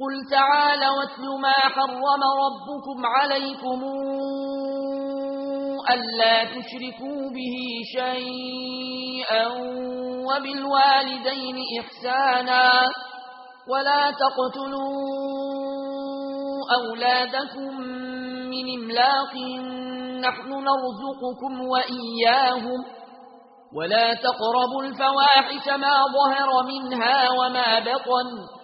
قل تعالوا واتل ما حرم ربكم عليكم ألا تشركوا به شيئا وبالوالدين إحسانا ولا تقتلوا أولادكم من إملاق نحن نرزقكم وإياهم ولا تقربوا الفواحش ما ظهر منها وما بطن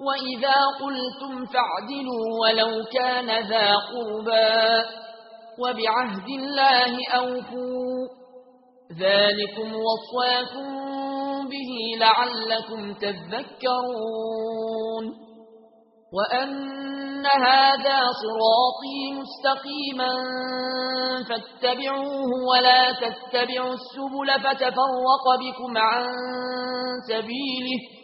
وَإِذَا قُلْتُمْ فَاعْدِلُوا وَلَوْ كَانَ ذَا قُرْبَى وَبِعَهْدِ اللَّهِ أَوْفُوا ذَلِكُمْ وَصَّاكُمْ بِهِ لَعَلَّكُمْ تَذَكَّرُونَ وَأَنَّ هَذَا صِرَاطِي مُسْتَقِيمًا فَاتَّبِعُوهُ وَلَا تَتَّبِعُوا السُّبُلَ فَتَفَرَّقَ بِكُمْ عَن سَبِيلِهِ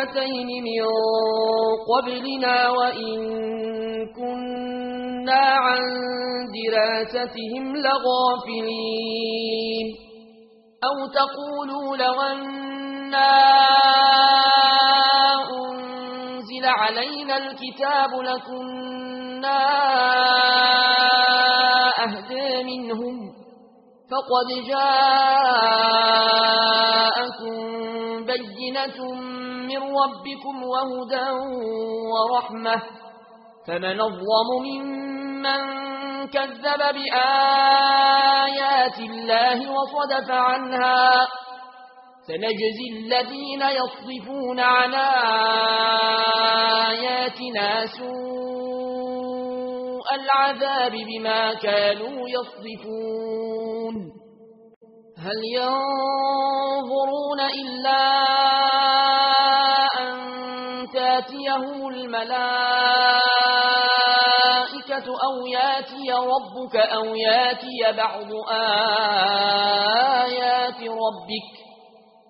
أمتين من قبلنا وإن كنا عن دراستهم لغافلين. أو تقولوا لغنا أنزل علينا الكتاب لكنا فقد جاءكم بينة من ربكم وهدى ورحمة فمن الظلم ممن كذب بآيات الله وصدف عنها سنجزي الذين يصرفون عن آياتنا سورة العذاب بما كانوا يصدفون. هل ينظرون إلا أن تاتيهم الملائكة أو ياتي ربك أو ياتي بعض آيات ربك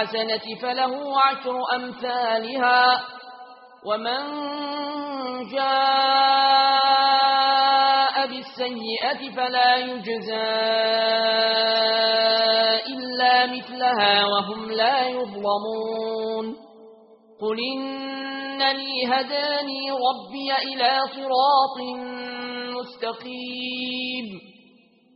الحسنة فله عشر أمثالها ومن جاء بالسيئة فلا يجزى إلا مثلها وهم لا يظلمون قل إنني هداني ربي إلى صراط مستقيم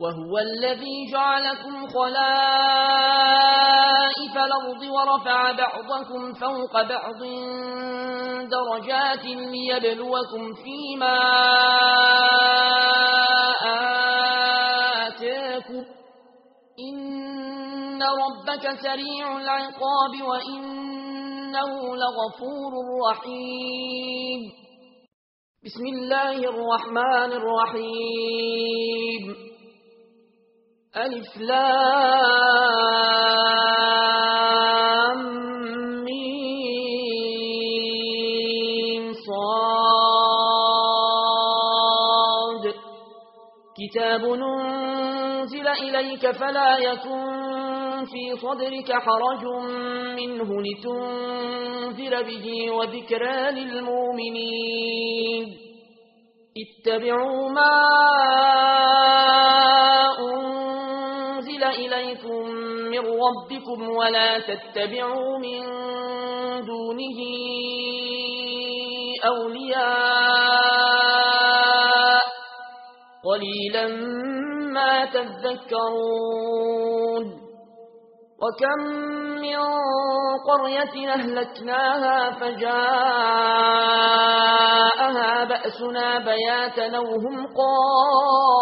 وهو الذي جعلكم خلائف الأرض ورفع بعضكم فوق بعض درجات ليبلوكم فيما آتاكم إن ربك سريع العقاب وإنه لغفور رحيم. بسم الله الرحمن الرحيم. ألف لام ميم صاد. كتاب ننزل إليك فلا يكن في صدرك حرج منه لتنذر به وذكرى للمؤمنين. اتبعوا ما من ربكم ولا تتبعوا من دونه أولياء قليلا ما تذكرون وكم من قرية أهلكناها فجاءها بأسنا بياتا وهم قال